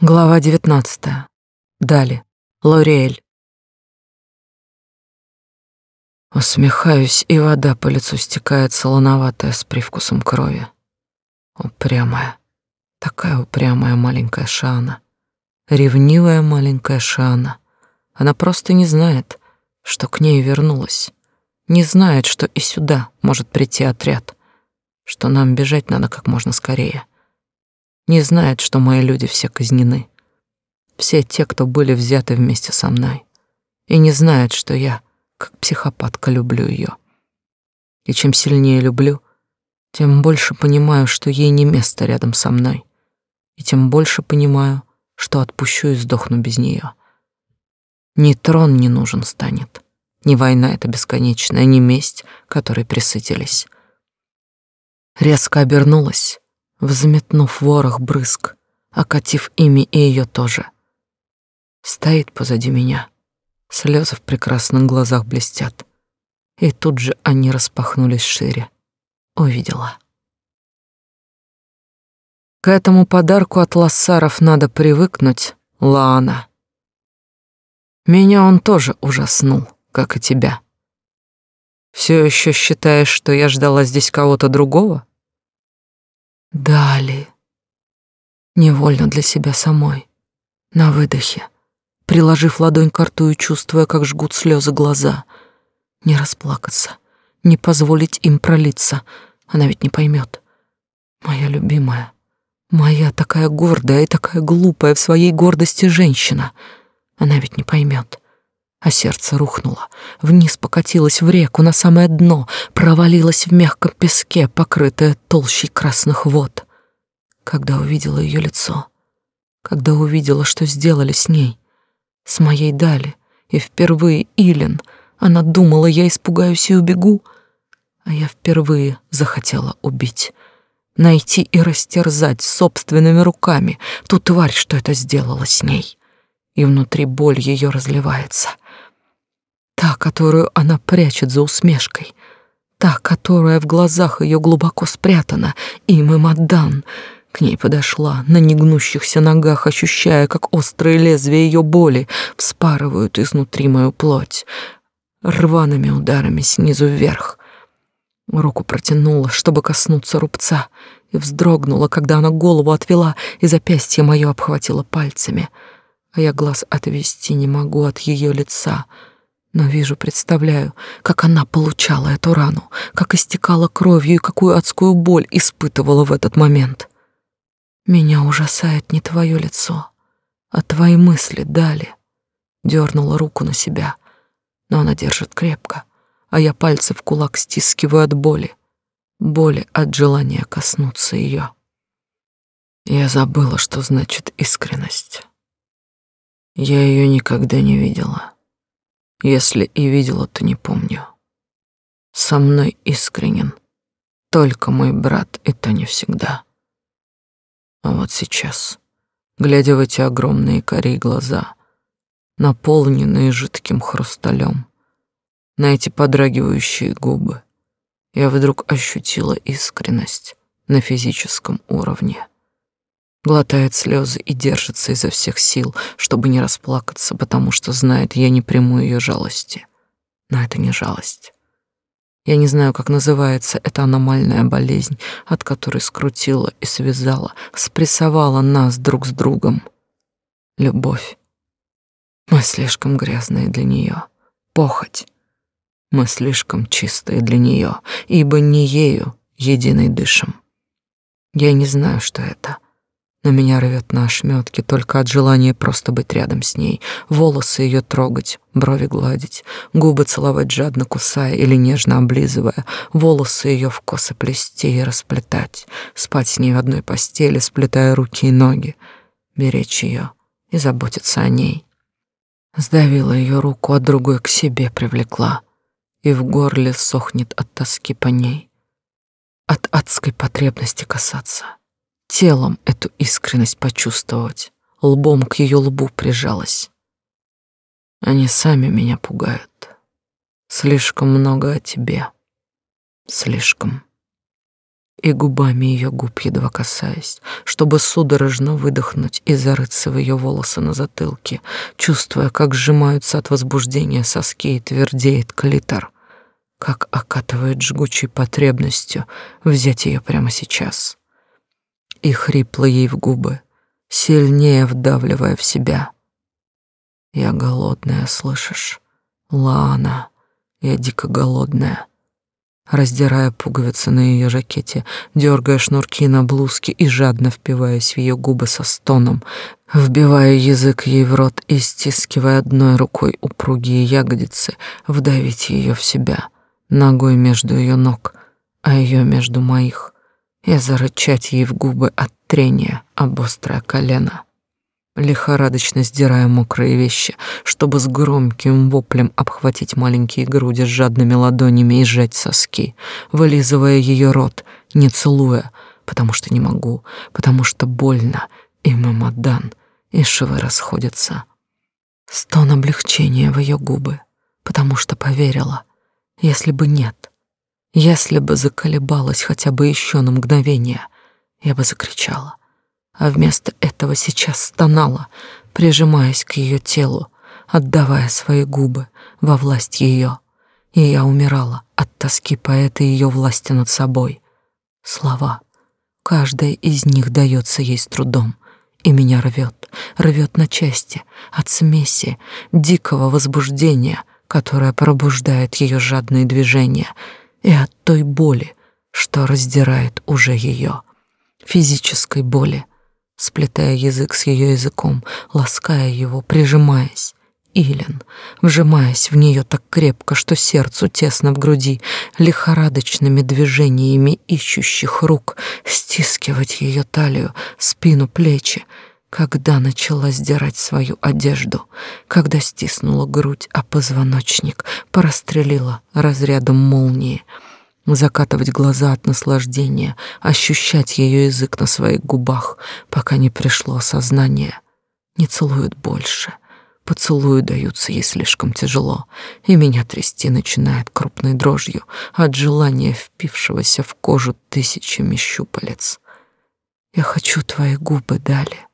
Глава девятнадцатая. Дали. Лориэль. Усмехаюсь, и вода по лицу стекает солоноватая с привкусом крови. Упрямая. Такая упрямая маленькая Шана. Ревнивая маленькая Шана. Она просто не знает, что к ней вернулась. Не знает, что и сюда может прийти отряд. Что нам бежать надо как можно скорее. — не знает, что мои люди все казнены. Все те, кто были взяты вместе со мной. И не знает, что я, как психопатка, люблю ее. И чем сильнее люблю, тем больше понимаю, что ей не место рядом со мной. И тем больше понимаю, что отпущу и сдохну без нее. Ни трон не нужен станет, ни война эта бесконечная, ни месть, которой присытились. Резко обернулась взметнув ворох брызг, окатив ими и ее тоже. Стоит позади меня. Слезы в прекрасных глазах блестят. И тут же они распахнулись шире. Увидела. К этому подарку от лассаров надо привыкнуть, Лаана. Меня он тоже ужаснул, как и тебя. Все еще считаешь, что я ждала здесь кого-то другого? Дали. Невольно для себя самой. На выдохе, приложив ладонь к рту и чувствуя, как жгут слезы глаза. Не расплакаться, не позволить им пролиться. Она ведь не поймет. Моя любимая, моя такая гордая и такая глупая в своей гордости женщина. Она ведь не поймет а сердце рухнуло, вниз покатилось в реку на самое дно, провалилось в мягком песке, покрытое толщей красных вод. Когда увидела ее лицо, когда увидела, что сделали с ней, с моей Дали, и впервые Илен, она думала, я испугаюсь и убегу, а я впервые захотела убить, найти и растерзать собственными руками ту тварь, что это сделала с ней. И внутри боль ее разливается — Та, которую она прячет за усмешкой. Та, которая в глазах ее глубоко спрятана. И Мадан. К ней подошла, на негнущихся ногах, ощущая, как острые лезвия ее боли вспарывают изнутри мою плоть. Рваными ударами снизу вверх. Руку протянула, чтобы коснуться рубца, и вздрогнула, когда она голову отвела, и запястье мое обхватило пальцами. А я глаз отвести не могу от ее лица — но вижу, представляю, как она получала эту рану, как истекала кровью и какую адскую боль испытывала в этот момент. Меня ужасает не твое лицо, а твои мысли дали. Дернула руку на себя, но она держит крепко, а я пальцы в кулак стискиваю от боли, боли от желания коснуться ее. Я забыла, что значит искренность. Я ее никогда не видела. Если и видела, то не помню. Со мной искренен только мой брат, и то не всегда. А вот сейчас, глядя в эти огромные кори глаза, наполненные жидким хрусталем, на эти подрагивающие губы, я вдруг ощутила искренность на физическом уровне глотает слезы и держится изо всех сил, чтобы не расплакаться, потому что знает, я не приму ее жалости. Но это не жалость. Я не знаю, как называется эта аномальная болезнь, от которой скрутила и связала, спрессовала нас друг с другом. Любовь. Мы слишком грязные для нее. Похоть. Мы слишком чистые для нее, ибо не ею единой дышим. Я не знаю, что это — но меня рвет на ошметки только от желания просто быть рядом с ней, волосы ее трогать, брови гладить, губы целовать жадно кусая или нежно облизывая, волосы ее в косы плести и расплетать, спать с ней в одной постели, сплетая руки и ноги, беречь ее и заботиться о ней. Сдавила ее руку, а другой к себе привлекла, и в горле сохнет от тоски по ней, от адской потребности касаться телом эту искренность почувствовать, лбом к ее лбу прижалась. Они сами меня пугают. Слишком много о тебе. Слишком. и губами ее губ едва касаясь, чтобы судорожно выдохнуть и зарыться в ее волосы на затылке, чувствуя, как сжимаются от возбуждения соски и твердеет клитор, как окатывает жгучей потребностью взять ее прямо сейчас. И хрипло ей в губы, сильнее вдавливая в себя. «Я голодная, слышишь? Лана, я дико голодная» раздирая пуговицы на ее жакете, дергая шнурки на блузке и жадно впиваясь в ее губы со стоном, вбивая язык ей в рот и стискивая одной рукой упругие ягодицы, вдавить ее в себя, ногой между ее ног, а ее между моих, и зарычать ей в губы от трения об острое колено лихорадочно сдирая мокрые вещи, чтобы с громким воплем обхватить маленькие груди с жадными ладонями и сжать соски, вылизывая ее рот, не целуя, потому что не могу, потому что больно, и мамадан, и швы расходятся. Стон облегчения в ее губы, потому что поверила, если бы нет, если бы заколебалась хотя бы еще на мгновение, я бы закричала а вместо этого сейчас стонала, прижимаясь к ее телу, отдавая свои губы во власть ее. И я умирала от тоски по этой ее власти над собой. Слова. Каждая из них дается ей с трудом, и меня рвет, рвет на части от смеси дикого возбуждения, которое пробуждает ее жадные движения, и от той боли, что раздирает уже ее, физической боли, сплетая язык с ее языком, лаская его, прижимаясь. Илен, вжимаясь в нее так крепко, что сердцу тесно в груди, лихорадочными движениями ищущих рук, стискивать ее талию, спину, плечи, когда начала сдирать свою одежду, когда стиснула грудь, а позвоночник порастрелила разрядом молнии — закатывать глаза от наслаждения, ощущать ее язык на своих губах, пока не пришло осознание. Не целуют больше. Поцелуи даются ей слишком тяжело, и меня трясти начинает крупной дрожью от желания впившегося в кожу тысячами щупалец. Я хочу твои губы, Дали.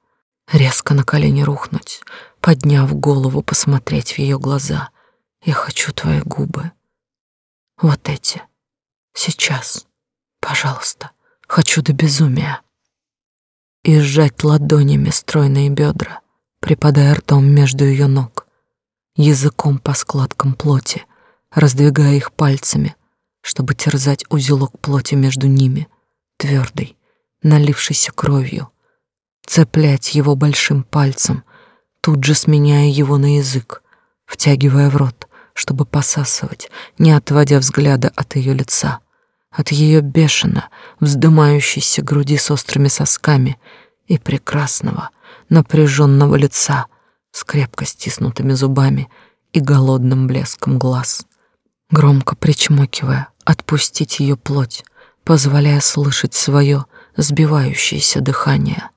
Резко на колени рухнуть, подняв голову, посмотреть в ее глаза. Я хочу твои губы. Вот эти — Сейчас, пожалуйста, хочу до безумия. И сжать ладонями стройные бедра, припадая ртом между ее ног, языком по складкам плоти, раздвигая их пальцами, чтобы терзать узелок плоти между ними, твердый, налившийся кровью, цеплять его большим пальцем, тут же сменяя его на язык, втягивая в рот, чтобы посасывать, не отводя взгляда от ее лица, от ее бешено вздымающейся груди с острыми сосками и прекрасного, напряженного лица с крепко стиснутыми зубами и голодным блеском глаз. Громко причмокивая, отпустить ее плоть, позволяя слышать свое сбивающееся дыхание.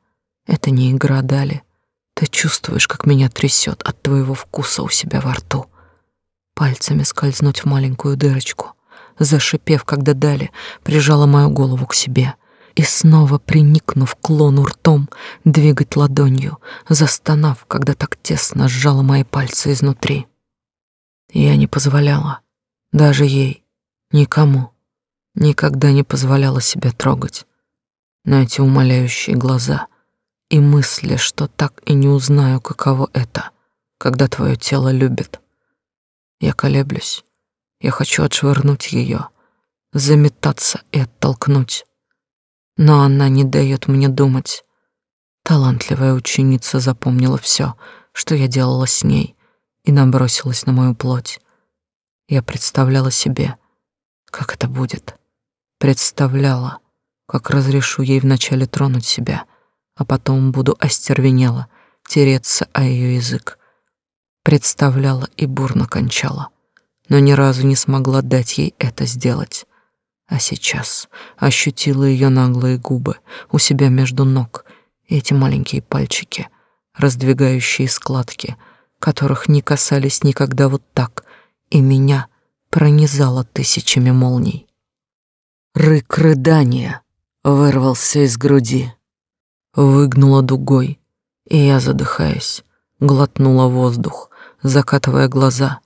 Это не игра, Дали. Ты чувствуешь, как меня трясет от твоего вкуса у себя во рту. Пальцами скользнуть в маленькую дырочку, зашипев, когда Дали прижала мою голову к себе и снова приникнув к лону ртом, двигать ладонью, застонав, когда так тесно сжала мои пальцы изнутри. Я не позволяла, даже ей, никому, никогда не позволяла себя трогать. Но эти умоляющие глаза и мысли, что так и не узнаю, каково это, когда твое тело любит. Я колеблюсь, я хочу отшвырнуть ее, заметаться и оттолкнуть. Но она не дает мне думать. Талантливая ученица запомнила все, что я делала с ней, и набросилась на мою плоть. Я представляла себе, как это будет. Представляла, как разрешу ей вначале тронуть себя, а потом буду остервенела, тереться о ее язык. Представляла и бурно кончала но ни разу не смогла дать ей это сделать. А сейчас ощутила ее наглые губы у себя между ног, эти маленькие пальчики, раздвигающие складки, которых не касались никогда вот так, и меня пронизало тысячами молний. Рык рыдания, вырвался из груди, выгнула дугой, и я, задыхаясь, глотнула воздух, закатывая глаза,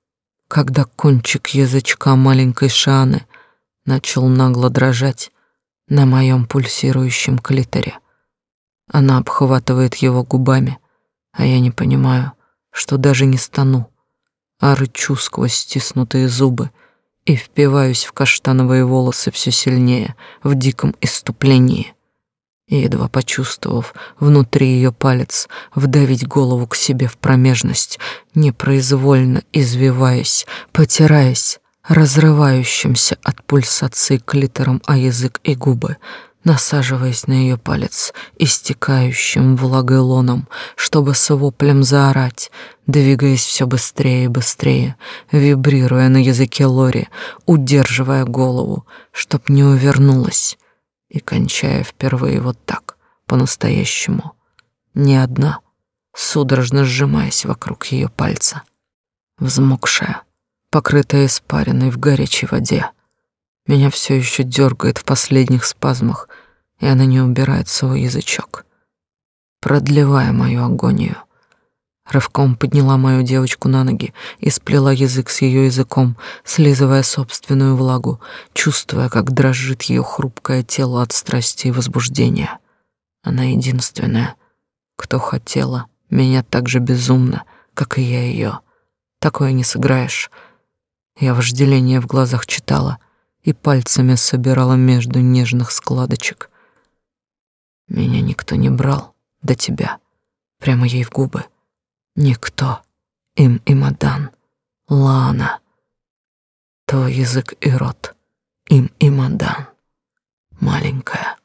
когда кончик язычка маленькой Шаны начал нагло дрожать на моем пульсирующем клиторе. Она обхватывает его губами, а я не понимаю, что даже не стану, а рычу сквозь стиснутые зубы и впиваюсь в каштановые волосы все сильнее, в диком иступлении. И едва почувствовав внутри ее палец, вдавить голову к себе в промежность, непроизвольно извиваясь, потираясь, разрывающимся от пульсации клитором о язык и губы, насаживаясь на ее палец, истекающим влагой лоном, чтобы с воплем заорать, двигаясь все быстрее и быстрее, вибрируя на языке Лори, удерживая голову, чтоб не увернулась, и кончая впервые вот так, по-настоящему, не одна, судорожно сжимаясь вокруг ее пальца, взмокшая, покрытая испариной в горячей воде, меня все еще дергает в последних спазмах, и она не убирает свой язычок, продлевая мою агонию. Рывком подняла мою девочку на ноги и сплела язык с ее языком, слизывая собственную влагу, чувствуя, как дрожит ее хрупкое тело от страсти и возбуждения. Она единственная, кто хотела меня так же безумно, как и я ее. Такое не сыграешь. Я вожделение в глазах читала — и пальцами собирала между нежных складочек. Меня никто не брал до тебя, прямо ей в губы. Никто, им и Мадан, Лана. Твой язык и рот, им и Мадан, маленькая.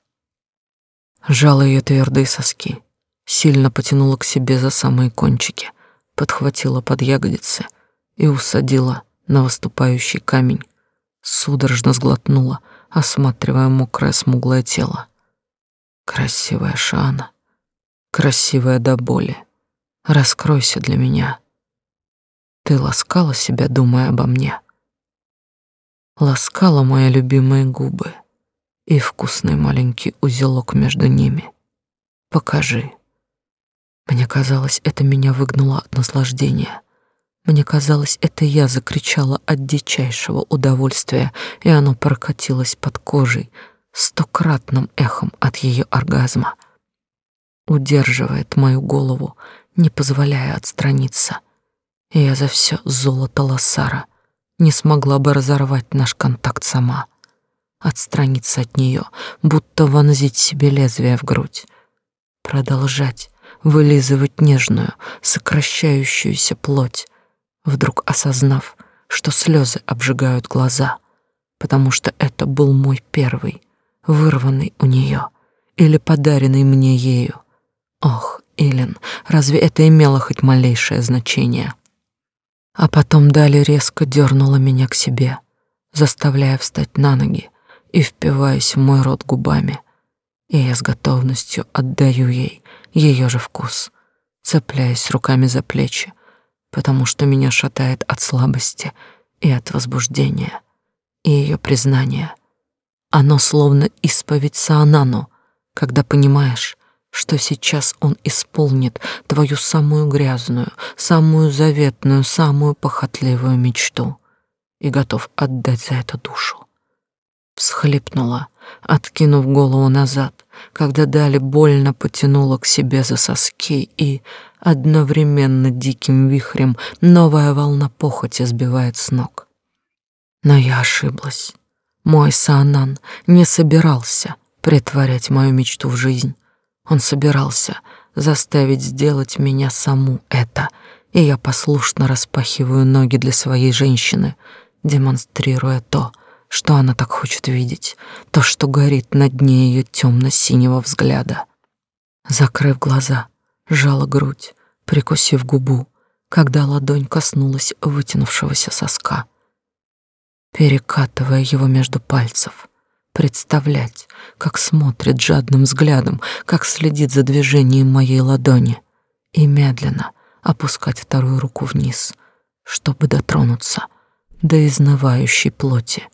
Жала ее твердые соски, сильно потянула к себе за самые кончики, подхватила под ягодицы и усадила на выступающий камень, судорожно сглотнула, осматривая мокрое смуглое тело. Красивая Шана, красивая до боли. Раскройся для меня. Ты ласкала себя, думая обо мне. Ласкала мои любимые губы и вкусный маленький узелок между ними. Покажи. Мне казалось, это меня выгнуло от наслаждения. Мне казалось, это я закричала от дичайшего удовольствия, и оно прокатилось под кожей стократным эхом от ее оргазма. Удерживает мою голову, не позволяя отстраниться. Я за все золото Лассара не смогла бы разорвать наш контакт сама. Отстраниться от нее, будто вонзить себе лезвие в грудь. Продолжать вылизывать нежную, сокращающуюся плоть, вдруг осознав, что слезы обжигают глаза, потому что это был мой первый, вырванный у нее или подаренный мне ею. Ох, Илен, разве это имело хоть малейшее значение? А потом Дали резко дернула меня к себе, заставляя встать на ноги и впиваясь в мой рот губами. И я с готовностью отдаю ей ее же вкус, цепляясь руками за плечи, потому что меня шатает от слабости и от возбуждения, и ее признание. Оно словно исповедь Саанану, когда понимаешь, что сейчас он исполнит твою самую грязную, самую заветную, самую похотливую мечту и готов отдать за это душу. Всхлипнула, откинув голову назад, когда Дали больно потянула к себе за соски и, одновременно диким вихрем, новая волна похоти сбивает с ног. Но я ошиблась. Мой Саанан не собирался притворять мою мечту в жизнь. Он собирался заставить сделать меня саму это, и я послушно распахиваю ноги для своей женщины, демонстрируя то, что она так хочет видеть, то, что горит на дне ее темно-синего взгляда. Закрыв глаза, сжала грудь, прикусив губу, когда ладонь коснулась вытянувшегося соска. Перекатывая его между пальцев, представлять, как смотрит жадным взглядом, как следит за движением моей ладони, и медленно опускать вторую руку вниз, чтобы дотронуться до изнывающей плоти,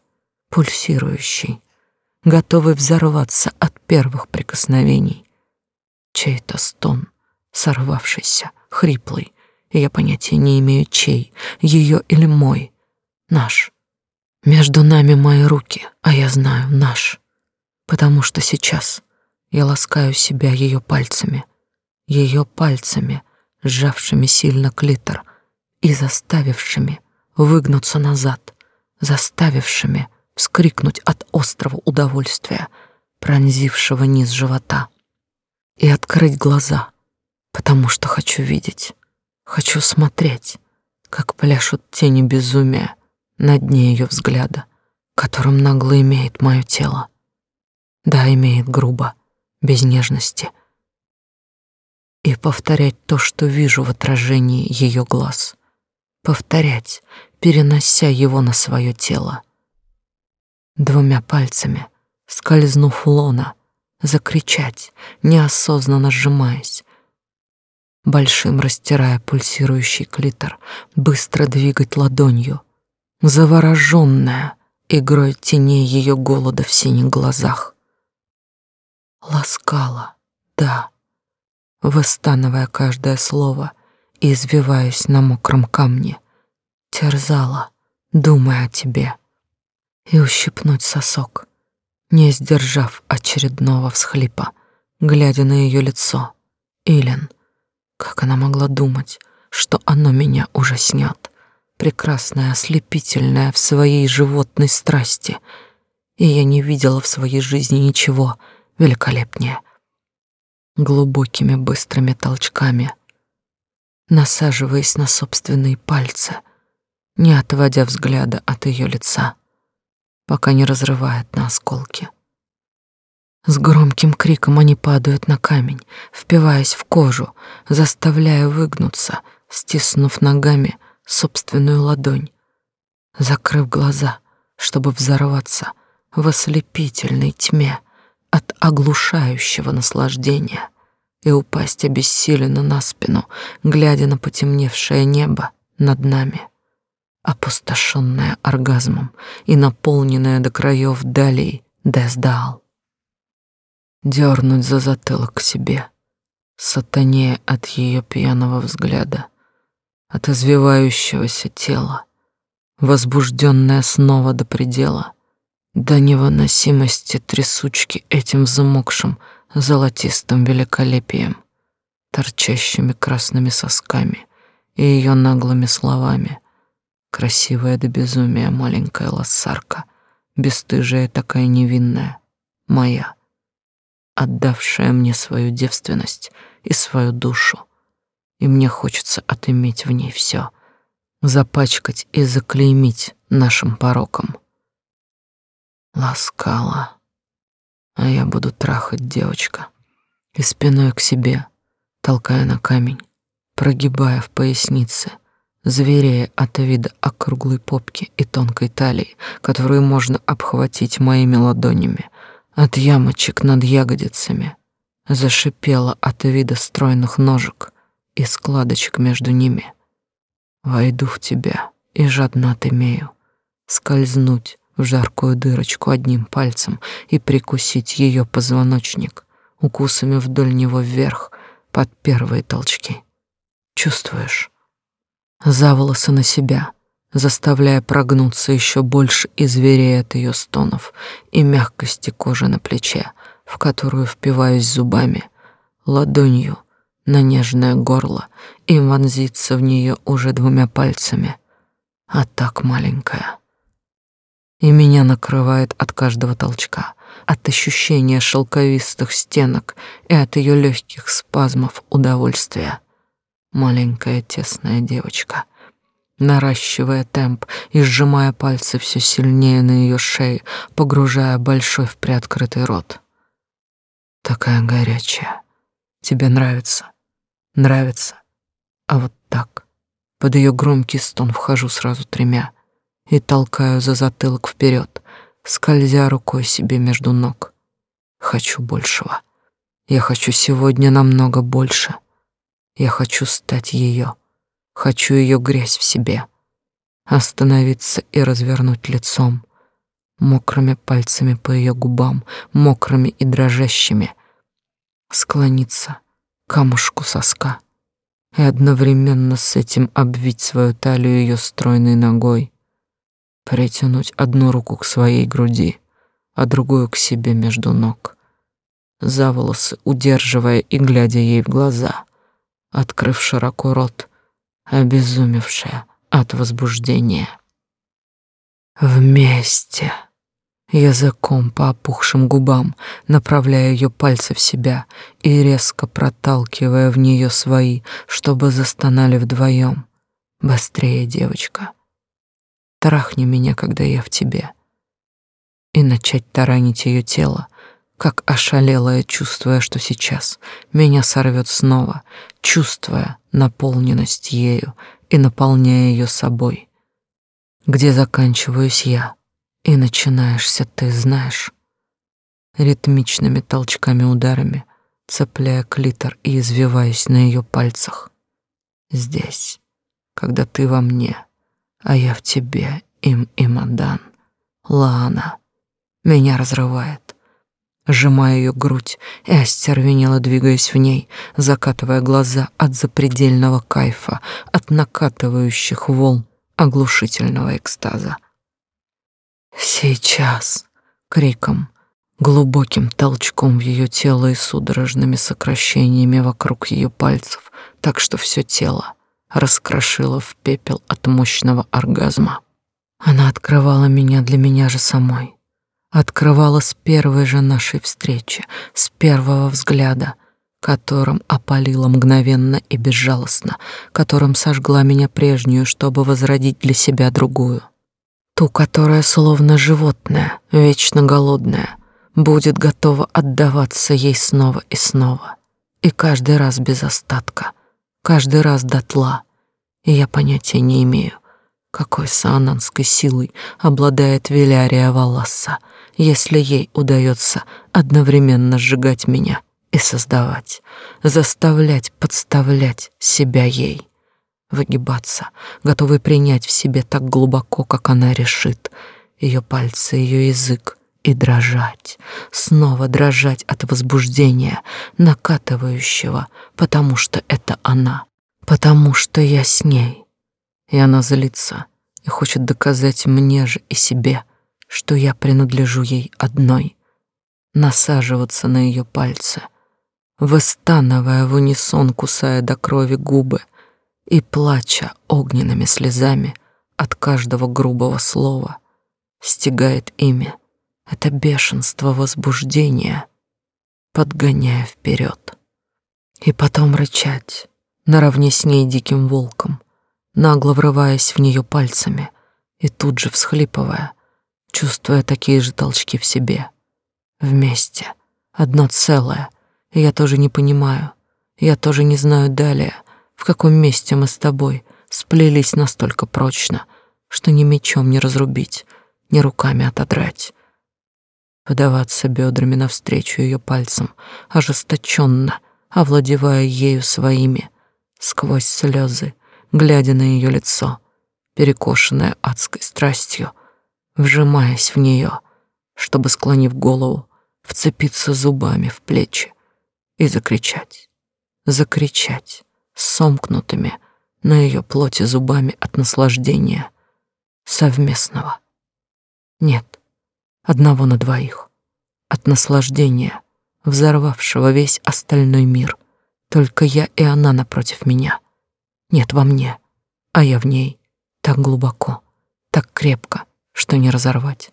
пульсирующей, готовый взорваться от первых прикосновений. Чей-то стон, сорвавшийся, хриплый, и я понятия не имею, чей, ее или мой, наш. Между нами мои руки, а я знаю, наш. Потому что сейчас я ласкаю себя ее пальцами, ее пальцами, сжавшими сильно клитор и заставившими выгнуться назад, заставившими вскрикнуть от острого удовольствия, пронзившего низ живота, и открыть глаза, потому что хочу видеть, хочу смотреть, как пляшут тени безумия на дне ее взгляда, которым нагло имеет мое тело. Да, имеет грубо, без нежности. И повторять то, что вижу в отражении ее глаз. Повторять, перенося его на свое тело двумя пальцами, скользнув лона, закричать, неосознанно сжимаясь, большим растирая пульсирующий клитор, быстро двигать ладонью, завороженная игрой теней ее голода в синих глазах. Ласкала, да, выстанывая каждое слово и извиваясь на мокром камне, терзала, думая о тебе — и ущипнуть сосок, не сдержав очередного всхлипа, глядя на ее лицо. Илен, как она могла думать, что оно меня ужаснет, прекрасная, ослепительная в своей животной страсти, и я не видела в своей жизни ничего великолепнее. Глубокими быстрыми толчками, насаживаясь на собственные пальцы, не отводя взгляда от ее лица — пока не разрывает на осколки. С громким криком они падают на камень, впиваясь в кожу, заставляя выгнуться, стиснув ногами собственную ладонь, закрыв глаза, чтобы взорваться в ослепительной тьме от оглушающего наслаждения и упасть обессиленно на спину, глядя на потемневшее небо над нами опустошенная оргазмом и наполненная до краев далей Дездал. Дернуть за затылок к себе, сатанея от ее пьяного взгляда, от извивающегося тела, возбужденная снова до предела, до невыносимости трясучки этим замокшим золотистым великолепием, торчащими красными сосками и ее наглыми словами, Красивая до безумия маленькая лоссарка, бесстыжая такая невинная, моя, отдавшая мне свою девственность и свою душу. И мне хочется отыметь в ней все, запачкать и заклеймить нашим пороком. Ласкала, а я буду трахать девочка. И спиной к себе, толкая на камень, прогибая в пояснице — зверея от вида округлой попки и тонкой талии, которую можно обхватить моими ладонями, от ямочек над ягодицами, зашипела от вида стройных ножек и складочек между ними. Войду в тебя и жадно отымею, скользнуть в жаркую дырочку одним пальцем и прикусить ее позвоночник укусами вдоль него вверх под первые толчки. Чувствуешь? за волосы на себя, заставляя прогнуться еще больше и зверея от ее стонов и мягкости кожи на плече, в которую впиваюсь зубами, ладонью на нежное горло и вонзиться в нее уже двумя пальцами, а так маленькая. И меня накрывает от каждого толчка, от ощущения шелковистых стенок и от ее легких спазмов удовольствия маленькая тесная девочка, наращивая темп и сжимая пальцы все сильнее на ее шее, погружая большой в приоткрытый рот. Такая горячая. Тебе нравится? Нравится? А вот так. Под ее громкий стон вхожу сразу тремя и толкаю за затылок вперед, скользя рукой себе между ног. Хочу большего. Я хочу сегодня намного больше. Я хочу стать ее, хочу ее грязь в себе, остановиться и развернуть лицом, мокрыми пальцами по ее губам, мокрыми и дрожащими, склониться камушку соска и одновременно с этим обвить свою талию ее стройной ногой, притянуть одну руку к своей груди, а другую к себе между ног, за волосы удерживая и глядя ей в глаза, открыв широко рот, обезумевшая от возбуждения. Вместе языком по опухшим губам, направляя ее пальцы в себя и резко проталкивая в нее свои, чтобы застонали вдвоем. Быстрее, девочка. Трахни меня, когда я в тебе. И начать таранить ее тело, как ошалелая, чувствуя, что сейчас меня сорвет снова, чувствуя наполненность ею и наполняя ее собой. Где заканчиваюсь я? И начинаешься ты, знаешь, ритмичными толчками-ударами, цепляя клитор и извиваясь на ее пальцах. Здесь, когда ты во мне, а я в тебе, им и Мадан, Лана, меня разрывает, сжимая ее грудь и остервенело двигаясь в ней, закатывая глаза от запредельного кайфа, от накатывающих волн оглушительного экстаза. Сейчас, криком, глубоким толчком в ее тело и судорожными сокращениями вокруг ее пальцев, так что все тело раскрошило в пепел от мощного оргазма. Она открывала меня для меня же самой. Открывала с первой же нашей встречи, с первого взгляда, которым опалила мгновенно и безжалостно, которым сожгла меня прежнюю, чтобы возродить для себя другую ту, которая словно животное, вечно голодная, будет готова отдаваться ей снова и снова, и каждый раз без остатка, каждый раз дотла. И я понятия не имею, какой саананской силой обладает Велярия Валасса, если ей удается одновременно сжигать меня и создавать, заставлять подставлять себя ей выгибаться, готовый принять в себе так глубоко, как она решит, ее пальцы, ее язык, и дрожать, снова дрожать от возбуждения, накатывающего, потому что это она, потому что я с ней. И она злится и хочет доказать мне же и себе, что я принадлежу ей одной, насаживаться на ее пальцы, выстанывая в унисон, кусая до крови губы, и плача огненными слезами от каждого грубого слова, стигает ими это бешенство возбуждения, подгоняя вперед. И потом рычать, наравне с ней диким волком, нагло врываясь в нее пальцами и тут же всхлипывая, чувствуя такие же толчки в себе. Вместе, одно целое, и я тоже не понимаю, я тоже не знаю далее — в каком месте мы с тобой сплелись настолько прочно, что ни мечом не разрубить, ни руками отодрать. Подаваться бедрами навстречу ее пальцам, ожесточенно, овладевая ею своими, сквозь слезы, глядя на ее лицо, перекошенное адской страстью, вжимаясь в нее, чтобы, склонив голову, вцепиться зубами в плечи и закричать, закричать сомкнутыми на ее плоти зубами от наслаждения совместного. Нет, одного на двоих. От наслаждения, взорвавшего весь остальной мир. Только я и она напротив меня. Нет во мне, а я в ней. Так глубоко, так крепко, что не разорвать.